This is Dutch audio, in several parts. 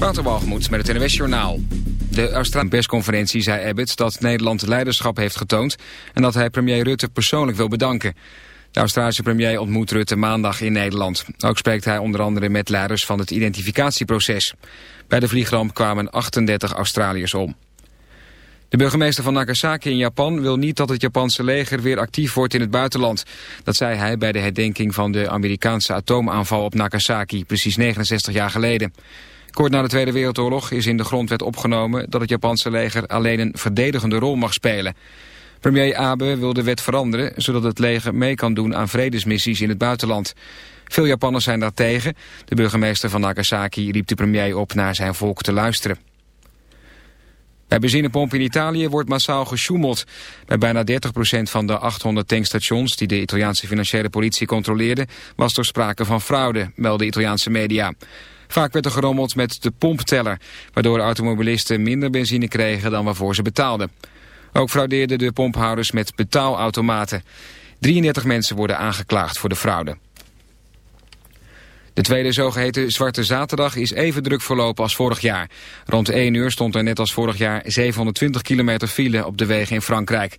Waterbalgemoed met het NWS Journaal. De Australische persconferentie zei Abbott dat Nederland leiderschap heeft getoond... en dat hij premier Rutte persoonlijk wil bedanken. De Australische premier ontmoet Rutte maandag in Nederland. Ook spreekt hij onder andere met leiders van het identificatieproces. Bij de vliegramp kwamen 38 Australiërs om. De burgemeester van Nagasaki in Japan wil niet dat het Japanse leger weer actief wordt in het buitenland. Dat zei hij bij de herdenking van de Amerikaanse atoomaanval op Nagasaki, precies 69 jaar geleden. Kort na de Tweede Wereldoorlog is in de grondwet opgenomen dat het Japanse leger alleen een verdedigende rol mag spelen. Premier Abe wil de wet veranderen, zodat het leger mee kan doen aan vredesmissies in het buitenland. Veel Japanners zijn daar tegen. De burgemeester van Nagasaki riep de premier op naar zijn volk te luisteren. Bij benzinepompen in Italië wordt massaal gesjoemeld. Bij bijna 30% van de 800 tankstations die de Italiaanse financiële politie controleerde... was er sprake van fraude, melden Italiaanse media. Vaak werd er gerommeld met de pompteller... waardoor automobilisten minder benzine kregen dan waarvoor ze betaalden. Ook fraudeerden de pomphouders met betaalautomaten. 33 mensen worden aangeklaagd voor de fraude. De tweede zogeheten Zwarte Zaterdag is even druk verlopen als vorig jaar. Rond 1 uur stond er net als vorig jaar 720 kilometer file op de wegen in Frankrijk.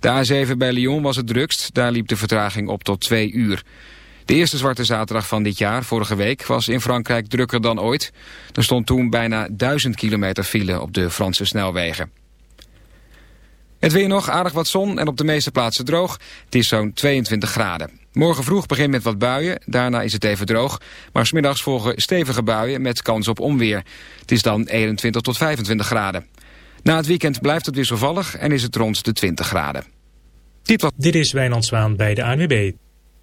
De A7 bij Lyon was het drukst, daar liep de vertraging op tot 2 uur. De eerste Zwarte Zaterdag van dit jaar, vorige week, was in Frankrijk drukker dan ooit. Er stond toen bijna 1000 kilometer file op de Franse snelwegen. Het weer nog, aardig wat zon en op de meeste plaatsen droog. Het is zo'n 22 graden. Morgen vroeg begint met wat buien, daarna is het even droog. Maar smiddags volgen stevige buien met kans op onweer. Het is dan 21 tot 25 graden. Na het weekend blijft het wisselvallig en is het rond de 20 graden. Dit, was... dit is Wijnand Zwaan bij de ANWB.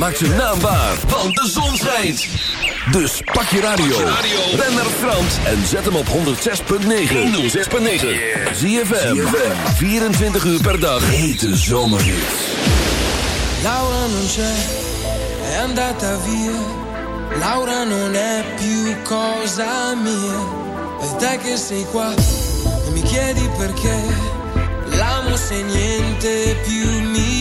Maak zijn naam waar, want de zon schijnt. Dus pak je radio. Ben naar Frans en zet hem op 106.9. 106.9. Zie je 24 uur per dag. Hete zomerhits. Laura non c'è, è andata via. Laura non è più cosa mia. E te che sei qua e mi chiedi perché. L'amo se niente più mi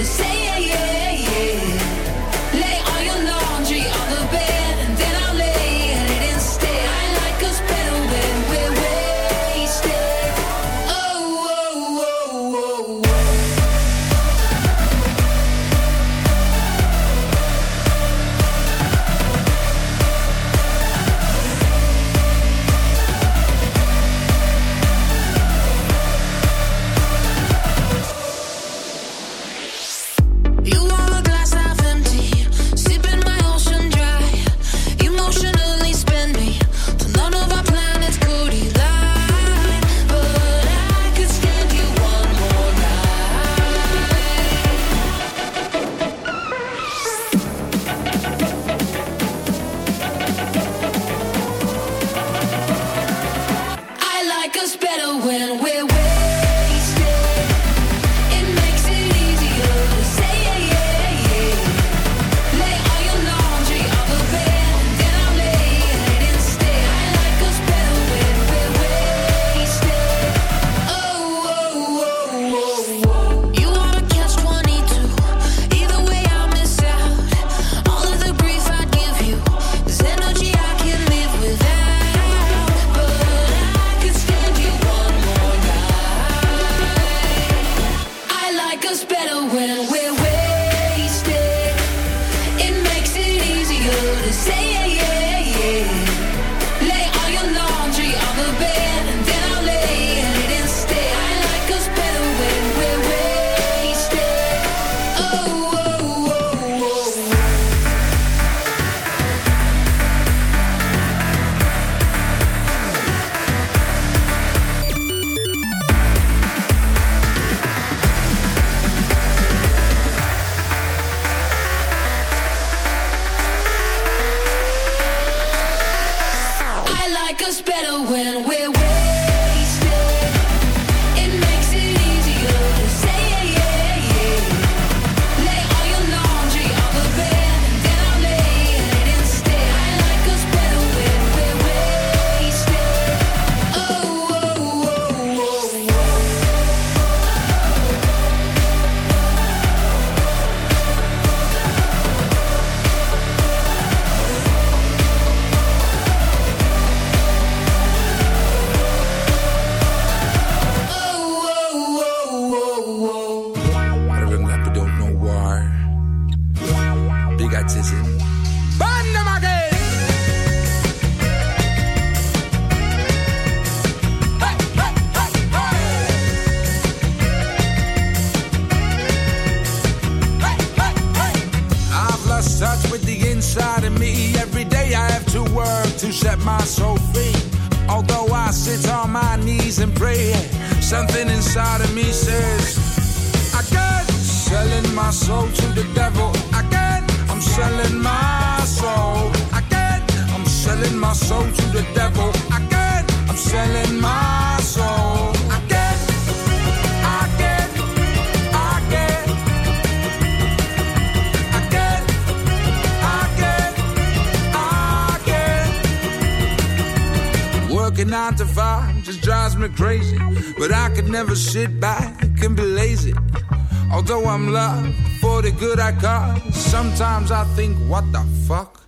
the same Although I'm loved for the good I got, sometimes I think, what the fuck?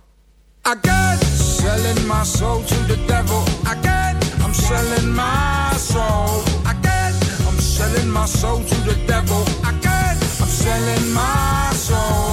I got selling my soul to the devil. I got, I'm selling my soul. I got, I'm selling my soul to the devil. I got, I'm selling my soul.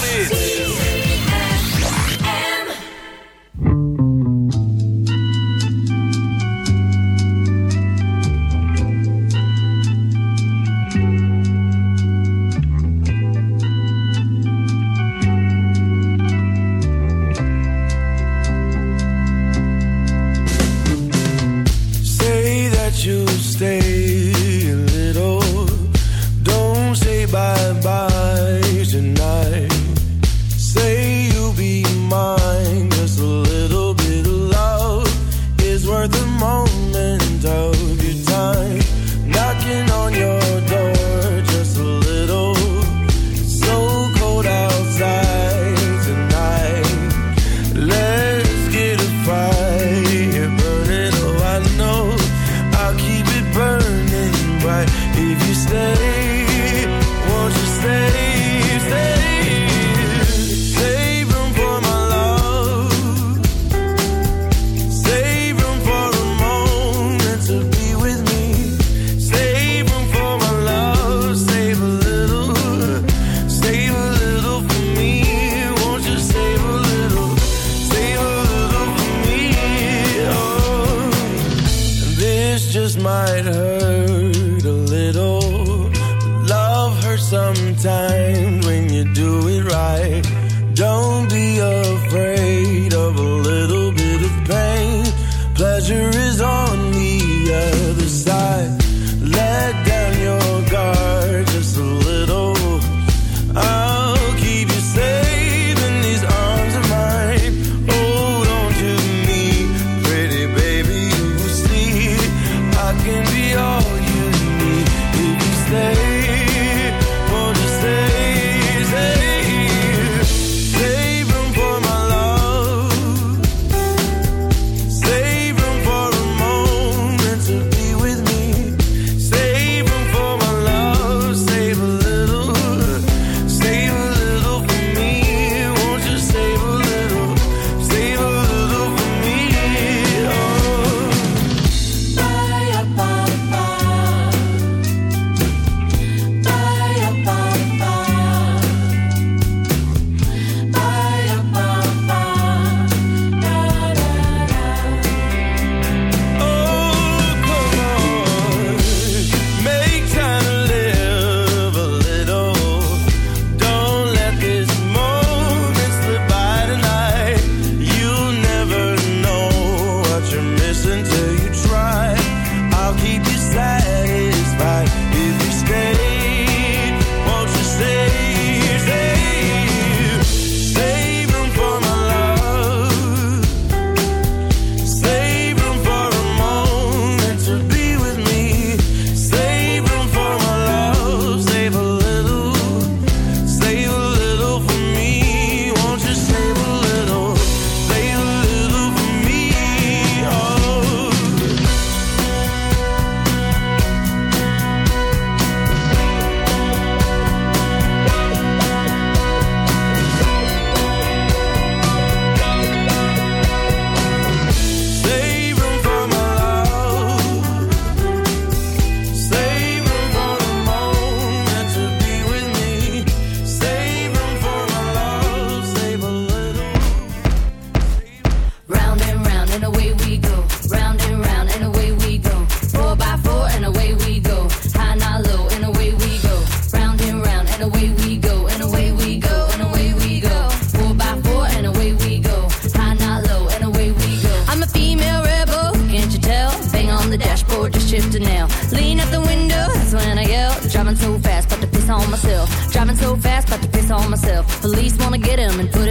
get him and put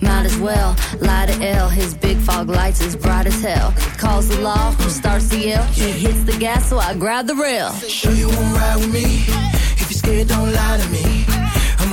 might as well lie to L. His big fog lights is bright as hell. Calls the law, starts the yell. He hits the gas, so I grab the rail. Sure you won't ride with me? If you're scared, don't lie to me